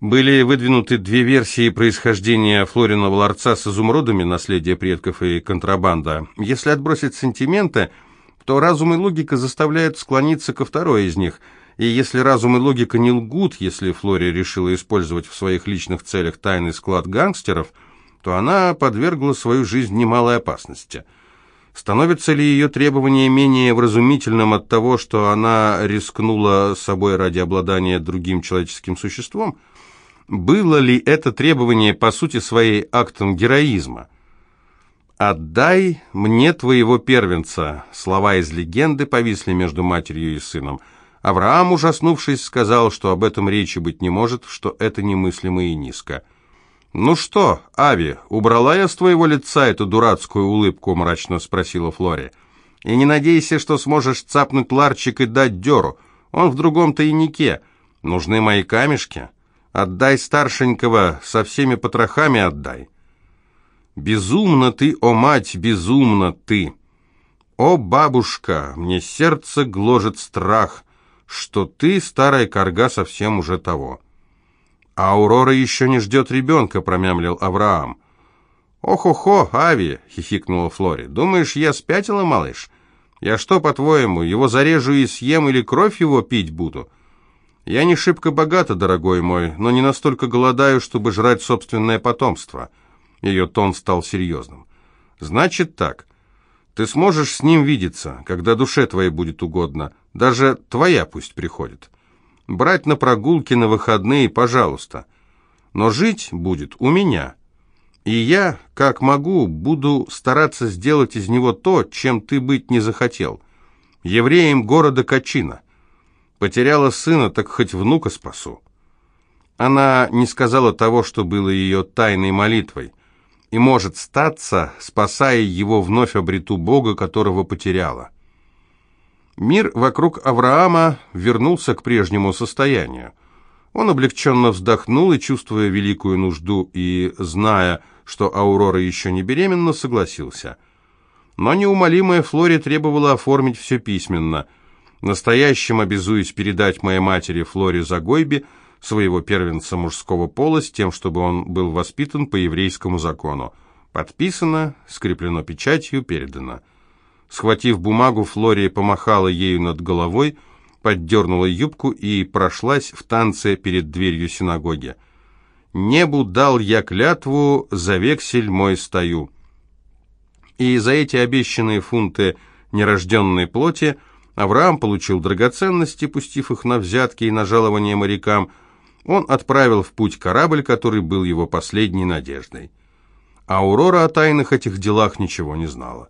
Были выдвинуты две версии происхождения Флориного ларца с изумрудами, наследие предков и контрабанда. Если отбросить сантименты, то разум и логика заставляют склониться ко второй из них. И если разум и логика не лгут, если Флори решила использовать в своих личных целях тайный склад гангстеров, то она подвергла свою жизнь немалой опасности. Становится ли ее требование менее вразумительным от того, что она рискнула собой ради обладания другим человеческим существом? Было ли это требование по сути своей актом героизма? «Отдай мне твоего первенца», слова из легенды повисли между матерью и сыном. Авраам, ужаснувшись, сказал, что об этом речи быть не может, что это немыслимо и низко. «Ну что, Ави, убрала я с твоего лица эту дурацкую улыбку?» мрачно спросила Флори. «И не надейся, что сможешь цапнуть ларчик и дать дёру. Он в другом тайнике. Нужны мои камешки». Отдай старшенького, со всеми потрохами отдай. Безумно ты, о мать, безумно ты. О, бабушка, мне сердце гложет страх, что ты, старая корга, совсем уже того. А Аурора еще не ждет ребенка, промямлил Авраам. «Ох-охо, Ави!» — хихикнула Флори. «Думаешь, я спятила, малыш? Я что, по-твоему, его зарежу и съем или кровь его пить буду?» Я не шибко богата, дорогой мой, но не настолько голодаю, чтобы жрать собственное потомство. Ее тон стал серьезным. Значит так. Ты сможешь с ним видеться, когда душе твоей будет угодно. Даже твоя пусть приходит. Брать на прогулки на выходные, пожалуйста. Но жить будет у меня. И я, как могу, буду стараться сделать из него то, чем ты быть не захотел. Евреем города Качина. Потеряла сына, так хоть внука спасу. Она не сказала того, что было ее тайной молитвой, и, может статься, спасая его, вновь обрету Бога, которого потеряла. Мир вокруг Авраама вернулся к прежнему состоянию. Он облегченно вздохнул и, чувствуя великую нужду и зная, что Аурора еще не беременна, согласился. Но неумолимая Флори требовала оформить все письменно – Настоящим обязуюсь передать моей матери Флоре Загойбе своего первенца мужского пола с тем, чтобы он был воспитан по еврейскому закону. Подписано, скреплено печатью, передано. Схватив бумагу, Флория помахала ею над головой, поддернула юбку и прошлась в танце перед дверью синагоги. «Небу дал я клятву, за вексель мой стою». И за эти обещанные фунты нерожденной плоти – Авраам получил драгоценности, пустив их на взятки и на жалование морякам. Он отправил в путь корабль, который был его последней надеждой. А Аурора о тайных этих делах ничего не знала.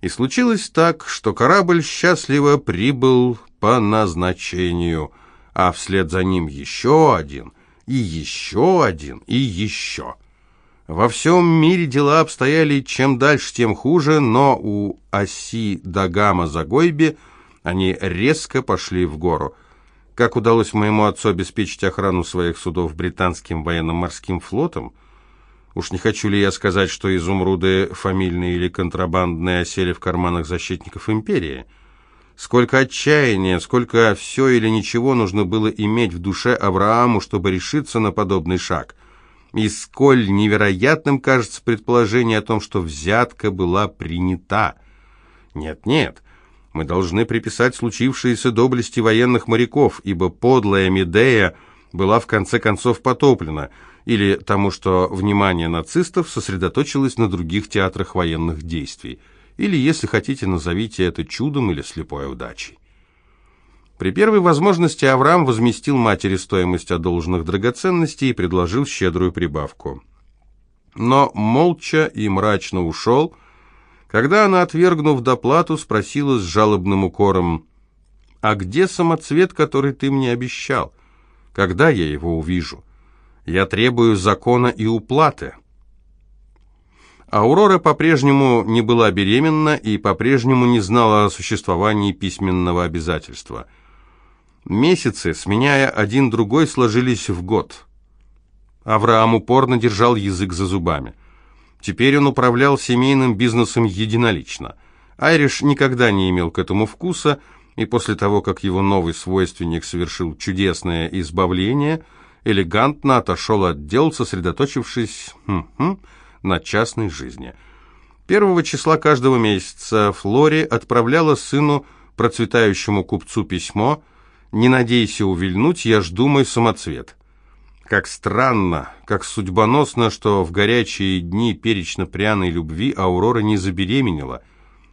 И случилось так, что корабль счастливо прибыл по назначению, а вслед за ним еще один, и еще один, и еще – во всем мире дела обстояли чем дальше, тем хуже, но у оси Дагама Загойби они резко пошли в гору. Как удалось моему отцу обеспечить охрану своих судов британским военно-морским флотом? Уж не хочу ли я сказать, что изумруды фамильные или контрабандные осели в карманах защитников империи? Сколько отчаяния, сколько все или ничего нужно было иметь в душе Аврааму, чтобы решиться на подобный шаг – и сколь невероятным кажется предположение о том, что взятка была принята. Нет-нет, мы должны приписать случившееся доблести военных моряков, ибо подлая Медея была в конце концов потоплена, или тому, что внимание нацистов сосредоточилось на других театрах военных действий, или, если хотите, назовите это чудом или слепой удачей. При первой возможности Авраам возместил матери стоимость одолженных драгоценностей и предложил щедрую прибавку. Но молча и мрачно ушел, когда она, отвергнув доплату, спросила с жалобным укором, «А где самоцвет, который ты мне обещал? Когда я его увижу? Я требую закона и уплаты». Аурора по-прежнему не была беременна и по-прежнему не знала о существовании письменного обязательства – Месяцы, сменяя один другой, сложились в год. Авраам упорно держал язык за зубами. Теперь он управлял семейным бизнесом единолично. Айриш никогда не имел к этому вкуса, и после того, как его новый свойственник совершил чудесное избавление, элегантно отошел от дел, сосредоточившись хм -хм, на частной жизни. Первого числа каждого месяца Флори отправляла сыну, процветающему купцу, письмо «Не надейся увильнуть, я жду мой самоцвет». Как странно, как судьбоносно, что в горячие дни перечно-пряной любви Аурора не забеременела,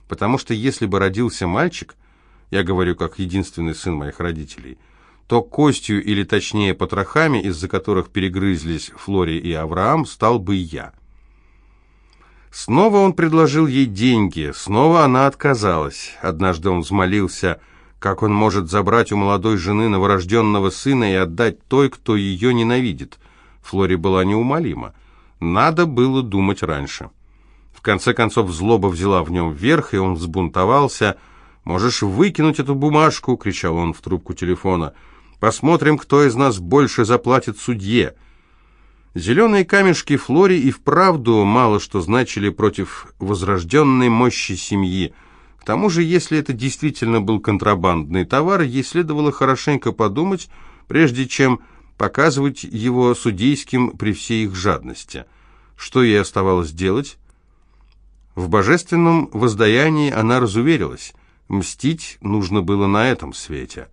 потому что если бы родился мальчик, я говорю как единственный сын моих родителей, то костью, или точнее потрохами, из-за которых перегрызлись Флори и Авраам, стал бы я. Снова он предложил ей деньги, снова она отказалась. Однажды он взмолился – как он может забрать у молодой жены новорожденного сына и отдать той, кто ее ненавидит? Флори была неумолима. Надо было думать раньше. В конце концов злоба взяла в нем верх, и он взбунтовался. «Можешь выкинуть эту бумажку!» — кричал он в трубку телефона. «Посмотрим, кто из нас больше заплатит судье!» Зеленые камешки Флори и вправду мало что значили против возрожденной мощи семьи — тому же, если это действительно был контрабандный товар, ей следовало хорошенько подумать, прежде чем показывать его судейским при всей их жадности. Что ей оставалось делать? В божественном воздаянии она разуверилась. Мстить нужно было на этом свете.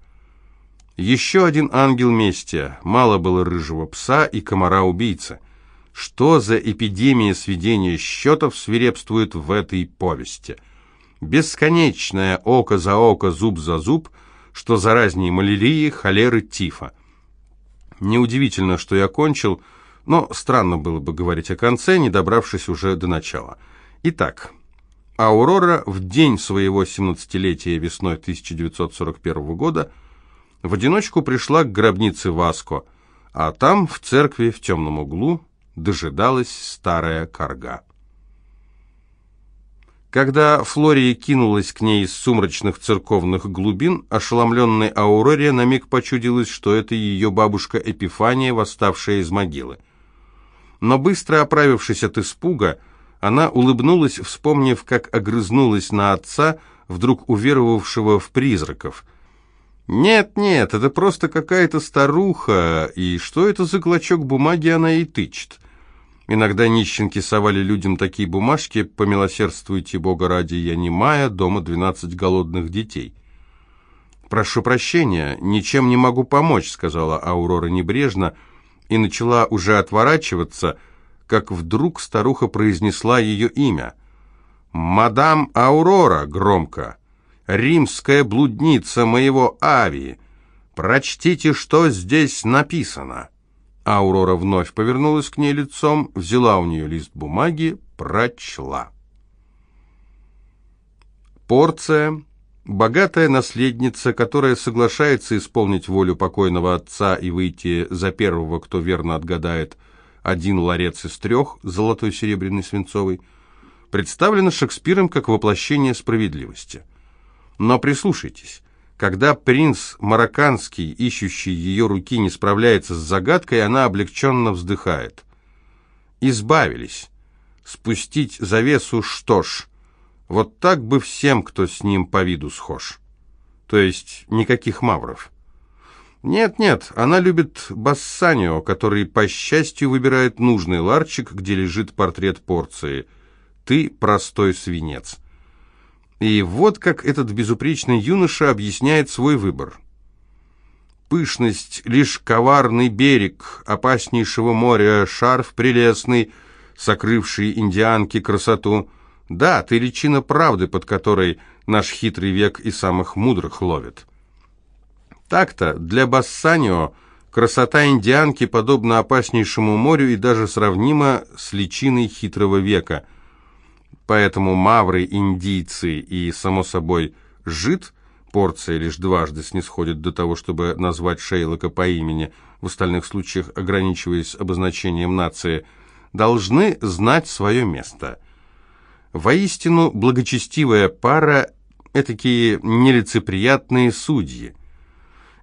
Еще один ангел мести. Мало было рыжего пса и комара-убийцы. Что за эпидемия сведения счетов свирепствует в этой повести – Бесконечное око за око, зуб за зуб, что заразнее малярии, холеры, тифа. Неудивительно, что я кончил, но странно было бы говорить о конце, не добравшись уже до начала. Итак, Аурора в день своего 17-летия весной 1941 года в одиночку пришла к гробнице Васко, а там, в церкви, в темном углу, дожидалась старая корга. Когда Флория кинулась к ней из сумрачных церковных глубин, ошеломленной Ауроре на миг почудилось, что это ее бабушка Эпифания, восставшая из могилы. Но быстро оправившись от испуга, она улыбнулась, вспомнив, как огрызнулась на отца, вдруг уверовавшего в призраков. «Нет, нет, это просто какая-то старуха, и что это за клочок бумаги она ей тычет?» Иногда нищенки совали людям такие бумажки «Помилосердствуйте, Бога ради, я не немая, дома двенадцать голодных детей». «Прошу прощения, ничем не могу помочь», — сказала Аурора небрежно, и начала уже отворачиваться, как вдруг старуха произнесла ее имя. «Мадам Аурора», — громко, — «римская блудница моего Авии, прочтите, что здесь написано». Аурора вновь повернулась к ней лицом, взяла у нее лист бумаги, прочла. Порция, богатая наследница, которая соглашается исполнить волю покойного отца и выйти за первого, кто верно отгадает, один ларец из трех, золотой, серебряный, свинцовый, представлена Шекспиром как воплощение справедливости. Но прислушайтесь, когда принц марокканский, ищущий ее руки, не справляется с загадкой, она облегченно вздыхает. Избавились. Спустить завесу, что ж, вот так бы всем, кто с ним по виду схож. То есть никаких мавров. Нет-нет, она любит Бассанио, который, по счастью, выбирает нужный ларчик, где лежит портрет порции. Ты простой свинец. И вот как этот безупречный юноша объясняет свой выбор. Пышность — лишь коварный берег опаснейшего моря, шарф прелестный, сокрывший индианке красоту. Да, ты личина правды, под которой наш хитрый век и самых мудрых ловит. Так-то, для Бассанио красота индианки подобна опаснейшему морю и даже сравнима с личиной хитрого века — Поэтому мавры, индийцы и, само собой, жид, порция лишь дважды снисходит до того, чтобы назвать Шейлока по имени, в остальных случаях ограничиваясь обозначением нации, должны знать свое место. Воистину, благочестивая пара – этакие нелицеприятные судьи.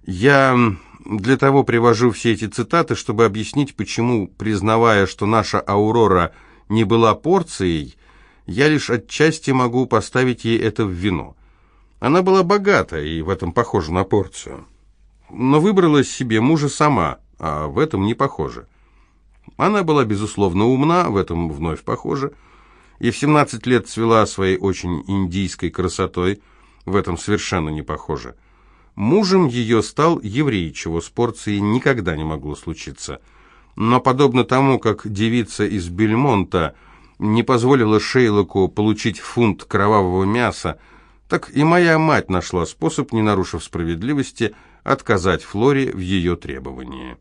Я для того привожу все эти цитаты, чтобы объяснить, почему, признавая, что наша Аурора не была порцией, я лишь отчасти могу поставить ей это в вину. Она была богата и в этом похожа на порцию. Но выбрала себе мужа сама, а в этом не похоже. Она была, безусловно, умна, в этом вновь похоже, и в 17 лет цвела своей очень индийской красотой, в этом совершенно не похоже. Мужем ее стал еврей, чего с порцией никогда не могло случиться. Но подобно тому, как девица из Бельмонта не позволила Шейлоку получить фунт кровавого мяса, так и моя мать нашла способ, не нарушив справедливости, отказать Флоре в ее требовании.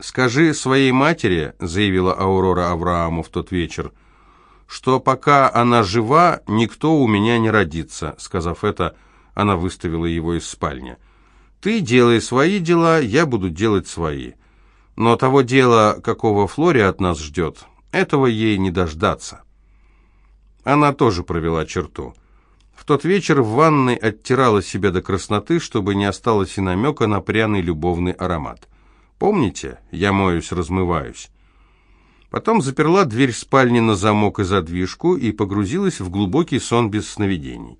«Скажи своей матери», — заявила Аурора Аврааму в тот вечер, «что пока она жива, никто у меня не родится», — сказав это, она выставила его из спальни. «Ты делай свои дела, я буду делать свои. Но того дела, какого Флоре от нас ждет, этого ей не дождаться». Она тоже провела черту. В тот вечер в ванной оттирала себя до красноты, чтобы не осталось и намека на пряный любовный аромат. Помните? Я моюсь, размываюсь. Потом заперла дверь спальни на замок и задвижку и погрузилась в глубокий сон без сновидений.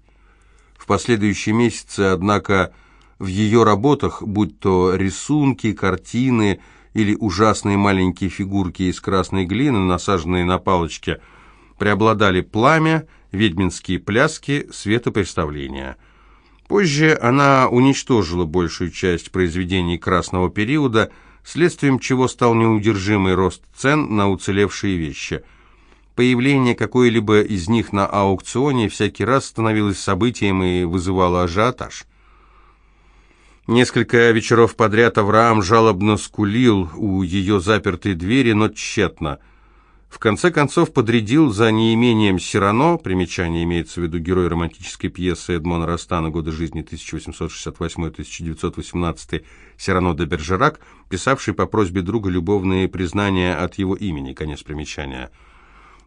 В последующие месяцы, однако, в ее работах, будь то рисунки, картины или ужасные маленькие фигурки из красной глины, насаженные на палочке, преобладали пламя, ведьминские пляски, светопреставления. Позже она уничтожила большую часть произведений красного периода – следствием чего стал неудержимый рост цен на уцелевшие вещи. Появление какой-либо из них на аукционе всякий раз становилось событием и вызывало ажиотаж. Несколько вечеров подряд Авраам жалобно скулил у ее запертой двери, но тщетно – в конце концов подрядил за неимением Сирано, примечание имеется в виду герой романтической пьесы Эдмона Растана «Годы жизни 1868-1918» Сирано де Бержерак, писавший по просьбе друга любовные признания от его имени, конец примечания.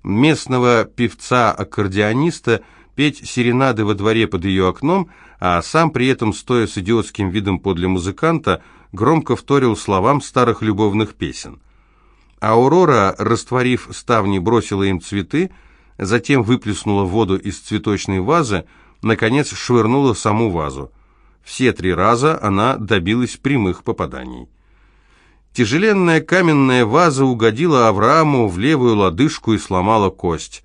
Местного певца-аккордеониста петь серенады во дворе под ее окном, а сам при этом, стоя с идиотским видом подле музыканта, громко вторил словам старых любовных песен. Аурора, растворив ставни, бросила им цветы, затем выплеснула воду из цветочной вазы, наконец швырнула саму вазу. Все три раза она добилась прямых попаданий. Тяжеленная каменная ваза угодила Аврааму в левую лодыжку и сломала кость.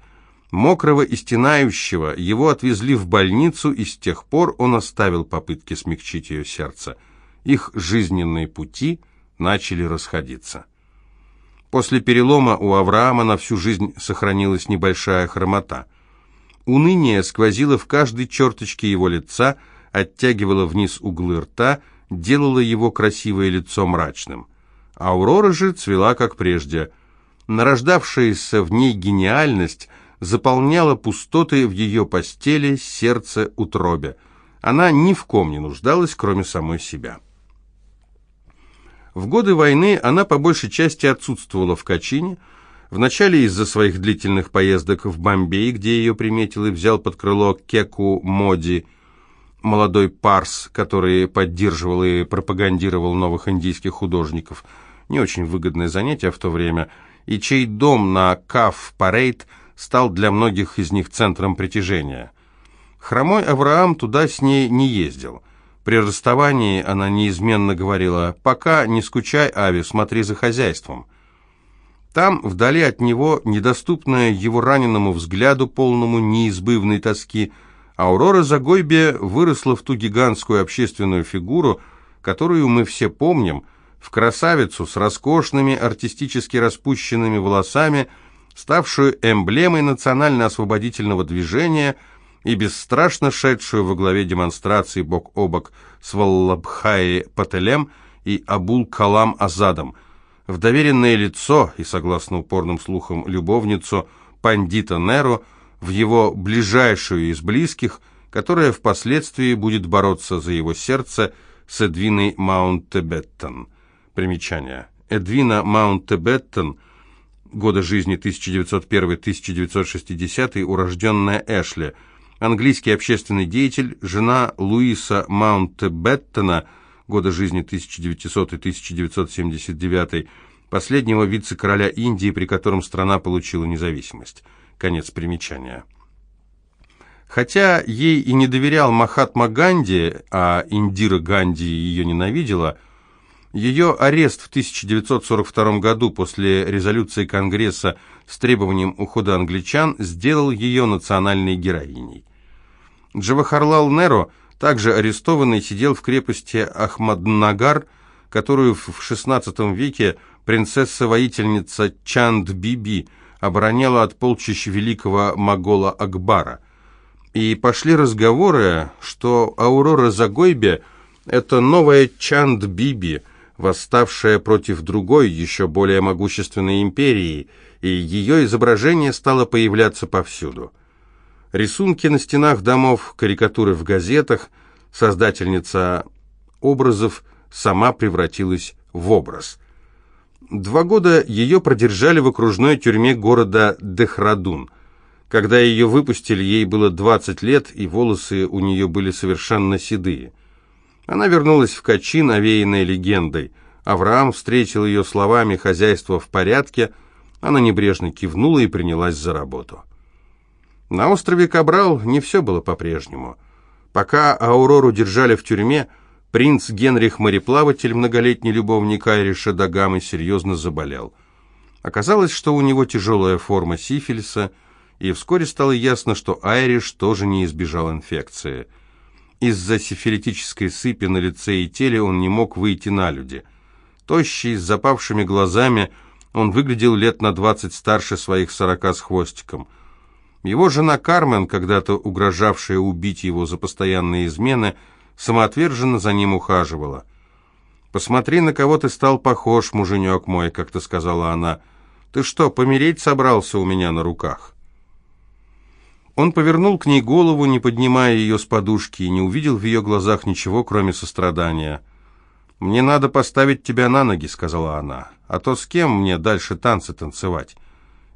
Мокрого и стенающего его отвезли в больницу, и с тех пор он оставил попытки смягчить ее сердце. Их жизненные пути начали расходиться. После перелома у Авраама на всю жизнь сохранилась небольшая хромота. Уныние сквозило в каждой черточке его лица, оттягивало вниз углы рта, делало его красивое лицо мрачным. Аурора же цвела, как прежде. Нарождавшаяся в ней гениальность заполняла пустоты в ее постели, сердце, утробе. Она ни в ком не нуждалась, кроме самой себя. В годы войны она по большей части отсутствовала в Качине, вначале из-за своих длительных поездок в Бомбей, где ее приметил и взял под крыло Кеку Моди, молодой парс, который поддерживал и пропагандировал новых индийских художников, не очень выгодное занятие в то время, и чей дом на Каф-Парейд стал для многих из них центром притяжения. Хромой Авраам туда с ней не ездил – при расставании она неизменно говорила «Пока не скучай, Ави, смотри за хозяйством». Там, вдали от него, недоступная его раненому взгляду, полному неизбывной тоски, Аурора Загойбе выросла в ту гигантскую общественную фигуру, которую мы все помним, в красавицу с роскошными артистически распущенными волосами, ставшую эмблемой национально-освободительного движения – и бесстрашно шедшую во главе демонстрации бок о бок с Валлабхай Пателем и Абул-Калам Азадом, в доверенное лицо и, согласно упорным слухам, любовницу пандита Неро, в его ближайшую из близких, которая впоследствии будет бороться за его сердце с Эдвиной Маунт-Тебеттон. Примечание. Эдвина Маунт-Тебеттон, годы жизни 1901-1960, урожденная Эшли – английский общественный деятель, жена Луиса Маунтбеттона, года жизни 1900-1979, последнего вице-короля Индии, при котором страна получила независимость. Конец примечания. Хотя ей и не доверял Махатма Ганди, а Индира Ганди ее ненавидела, Ее арест в 1942 году после резолюции Конгресса с требованием ухода англичан сделал ее национальной героиней. Джавахарлал Неро, также арестованный, сидел в крепости Ахмаднагар, которую в XVI веке принцесса-воительница Чанд-Биби обороняла от полчищ великого могола Акбара. И пошли разговоры, что Аурора Загойбе – это новая Чанд-Биби, восставшая против другой, еще более могущественной империи, и ее изображение стало появляться повсюду. Рисунки на стенах домов, карикатуры в газетах, создательница образов сама превратилась в образ. Два года ее продержали в окружной тюрьме города Дехрадун. Когда ее выпустили, ей было 20 лет, и волосы у нее были совершенно седые. Она вернулась в Качин, овеянной легендой. Авраам встретил ее словами «хозяйство в порядке», она небрежно кивнула и принялась за работу. На острове Кабрал не все было по-прежнему. Пока Аурору держали в тюрьме, принц Генрих Мореплаватель, многолетний любовник Айриша Дагамы, серьезно заболел. Оказалось, что у него тяжелая форма сифилиса, и вскоре стало ясно, что Айриш тоже не избежал инфекции. Из-за сифилитической сыпи на лице и теле он не мог выйти на люди. Тощий, с запавшими глазами, он выглядел лет на двадцать старше своих сорока с хвостиком – его жена Кармен, когда-то угрожавшая убить его за постоянные измены, самоотверженно за ним ухаживала. «Посмотри, на кого ты стал похож, муженек мой», — как-то сказала она. «Ты что, помереть собрался у меня на руках?» Он повернул к ней голову, не поднимая ее с подушки, и не увидел в ее глазах ничего, кроме сострадания. «Мне надо поставить тебя на ноги», — сказала она. «А то с кем мне дальше танцы танцевать?»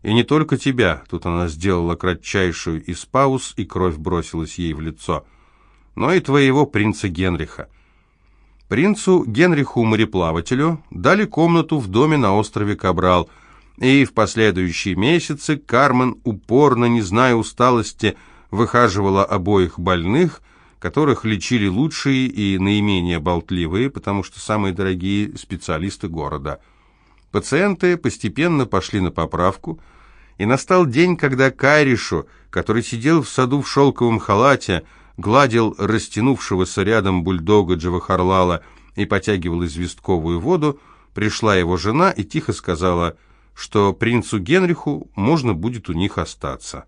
И не только тебя, тут она сделала кратчайшую из пауз, и кровь бросилась ей в лицо, но и твоего принца Генриха. Принцу Генриху мореплавателю дали комнату в доме на острове Кабрал, и в последующие месяцы Кармен, упорно, не зная усталости, выхаживала обоих больных, которых лечили лучшие и наименее болтливые, потому что самые дорогие специалисты города. Пациенты постепенно пошли на поправку – и настал день, когда Кайришу, который сидел в саду в шелковом халате, гладил растянувшегося рядом бульдога Джавахарлала и потягивал известковую воду, пришла его жена и тихо сказала, что принцу Генриху можно будет у них остаться.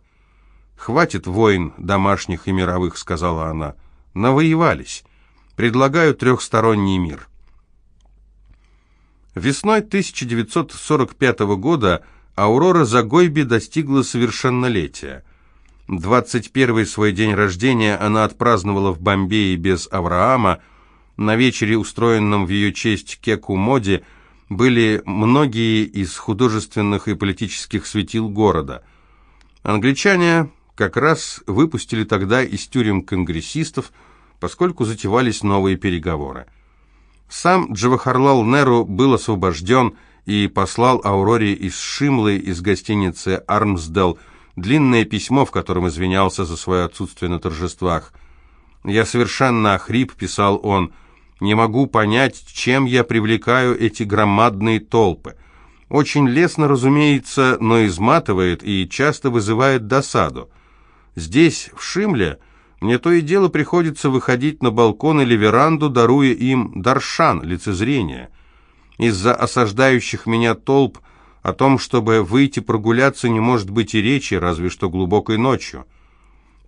«Хватит войн домашних и мировых», — сказала она. «Навоевались. Предлагаю трехсторонний мир». Весной 1945 года Аурора Загойби достигла совершеннолетия. 21-й свой день рождения она отпраздновала в Бомбее без Авраама. На вечере, устроенном в ее честь Кеку-моде, были многие из художественных и политических светил города. Англичане как раз выпустили тогда из тюрем конгрессистов, поскольку затевались новые переговоры. Сам Джавахарлал Неру был освобожден, и послал Ауроре из Шимлы, из гостиницы «Армсдел», длинное письмо, в котором извинялся за свое отсутствие на торжествах. «Я совершенно охрип», — писал он, — «не могу понять, чем я привлекаю эти громадные толпы. Очень лестно, разумеется, но изматывает и часто вызывает досаду. Здесь, в Шимле, мне то и дело приходится выходить на балкон или веранду, даруя им даршан, лицезрение» из-за осаждающих меня толп о том, чтобы выйти прогуляться, не может быть и речи, разве что глубокой ночью.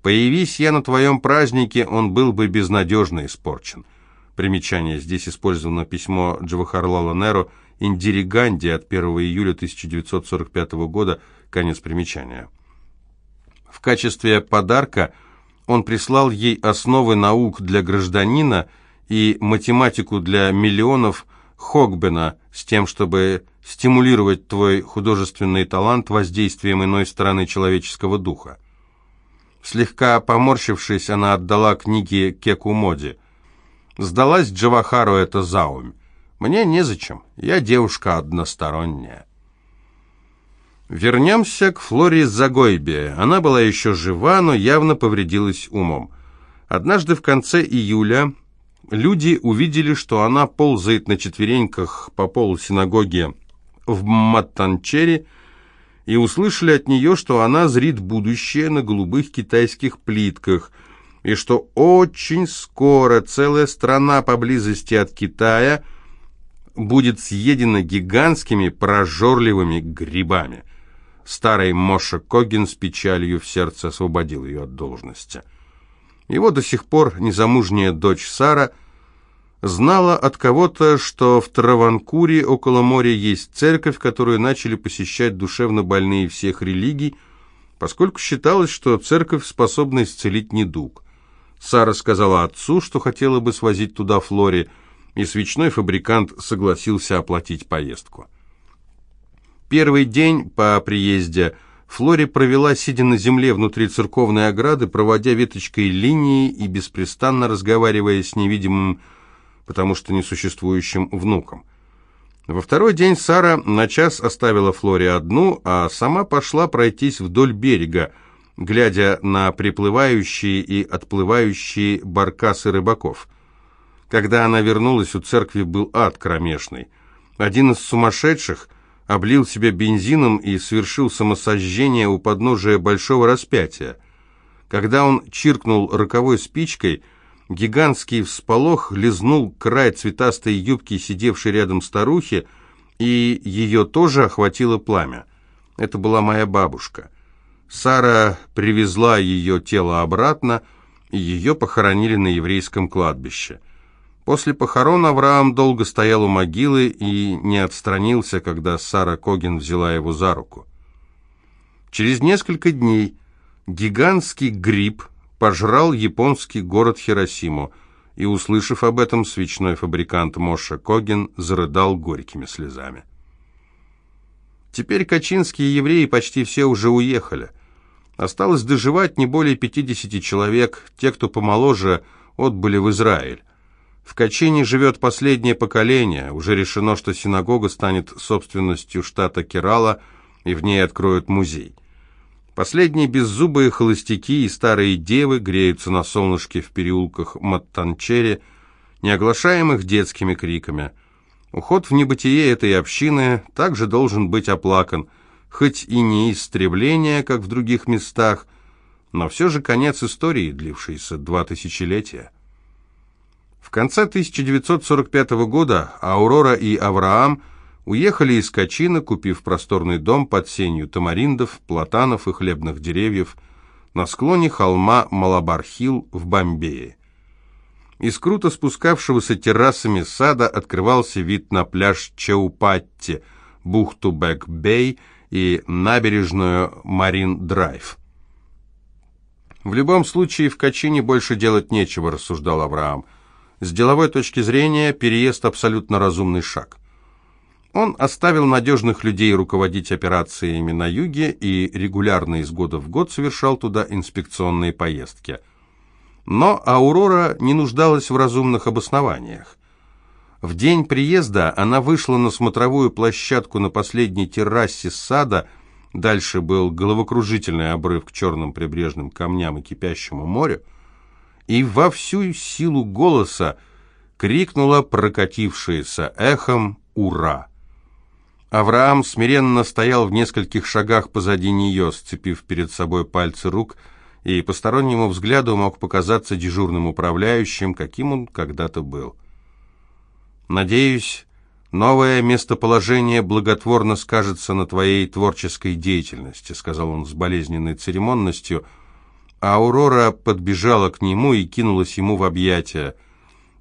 Появись я на твоем празднике, он был бы безнадежно испорчен. Примечание. Здесь использовано письмо Джавахарлала Неро Индири Ганди от 1 июля 1945 года, конец примечания. В качестве подарка он прислал ей основы наук для гражданина и математику для миллионов Хогбена с тем, чтобы стимулировать твой художественный талант воздействием иной стороны человеческого духа. Слегка поморщившись, она отдала книги Кеку Моди. Сдалась Джавахару это заумь. Мне незачем, я девушка односторонняя. Вернемся к Флоре Загойбе. Она была еще жива, но явно повредилась умом. Однажды в конце июля Люди увидели, что она ползает на четвереньках по полу синагоги в Маттанчере, и услышали от нее, что она зрит будущее на голубых китайских плитках, и что очень скоро целая страна поблизости от Китая будет съедена гигантскими прожорливыми грибами. Старый Моша Когин с печалью в сердце освободил ее от должности. Его до сих пор незамужняя дочь Сара знала от кого-то, что в Траванкуре около моря есть церковь, которую начали посещать душевно больные всех религий, поскольку считалось, что церковь способна исцелить недуг. Сара сказала отцу, что хотела бы свозить туда Флори, и свечной фабрикант согласился оплатить поездку. Первый день по приезде – Флори провела, сидя на земле внутри церковной ограды, проводя веточкой линии и беспрестанно разговаривая с невидимым, потому что несуществующим внуком. Во второй день Сара на час оставила Флори одну, а сама пошла пройтись вдоль берега, глядя на приплывающие и отплывающие баркасы рыбаков. Когда она вернулась, у церкви был ад кромешный. Один из сумасшедших – облил себя бензином и совершил самосожжение у подножия большого распятия. Когда он чиркнул роковой спичкой, гигантский всполох лизнул край цветастой юбки, сидевшей рядом старухи, и ее тоже охватило пламя. Это была моя бабушка. Сара привезла ее тело обратно, и ее похоронили на еврейском кладбище. После похорон Авраам долго стоял у могилы и не отстранился, когда Сара Когин взяла его за руку. Через несколько дней гигантский гриб пожрал японский город Хиросиму, и, услышав об этом, свечной фабрикант Моша Когин зарыдал горькими слезами. Теперь качинские евреи почти все уже уехали. Осталось доживать не более 50 человек, те, кто помоложе, отбыли в Израиль. В Качине живет последнее поколение. Уже решено, что синагога станет собственностью штата Керала, и в ней откроют музей. Последние беззубые холостяки и старые девы греются на солнышке в переулках Маттанчере, не оглашаемых детскими криками. Уход в небытие этой общины также должен быть оплакан, хоть и не истребление, как в других местах, но все же конец истории, длившейся два тысячелетия. В конце 1945 года Аурора и Авраам уехали из Качина, купив просторный дом под сенью тамариндов, платанов и хлебных деревьев на склоне холма Малабархил в Бомбее. Из круто спускавшегося террасами сада открывался вид на пляж Чаупатти, бухту Бэк-Бэй и набережную Марин-Драйв. «В любом случае в Кочине больше делать нечего», – рассуждал Авраам – с деловой точки зрения переезд абсолютно разумный шаг. Он оставил надежных людей руководить операциями на юге и регулярно из года в год совершал туда инспекционные поездки. Но Аурора не нуждалась в разумных обоснованиях. В день приезда она вышла на смотровую площадку на последней террасе сада, дальше был головокружительный обрыв к черным прибрежным камням и кипящему морю, и во всю силу голоса крикнула прокатившееся эхом «Ура!». Авраам смиренно стоял в нескольких шагах позади нее, сцепив перед собой пальцы рук, и постороннему взгляду мог показаться дежурным управляющим, каким он когда-то был. «Надеюсь, новое местоположение благотворно скажется на твоей творческой деятельности», сказал он с болезненной церемонностью – Аурора подбежала к нему и кинулась ему в объятия.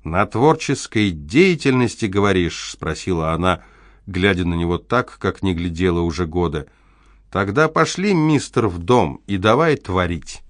«На творческой деятельности, говоришь?» — спросила она, глядя на него так, как не глядела уже годы. «Тогда пошли, мистер, в дом и давай творить».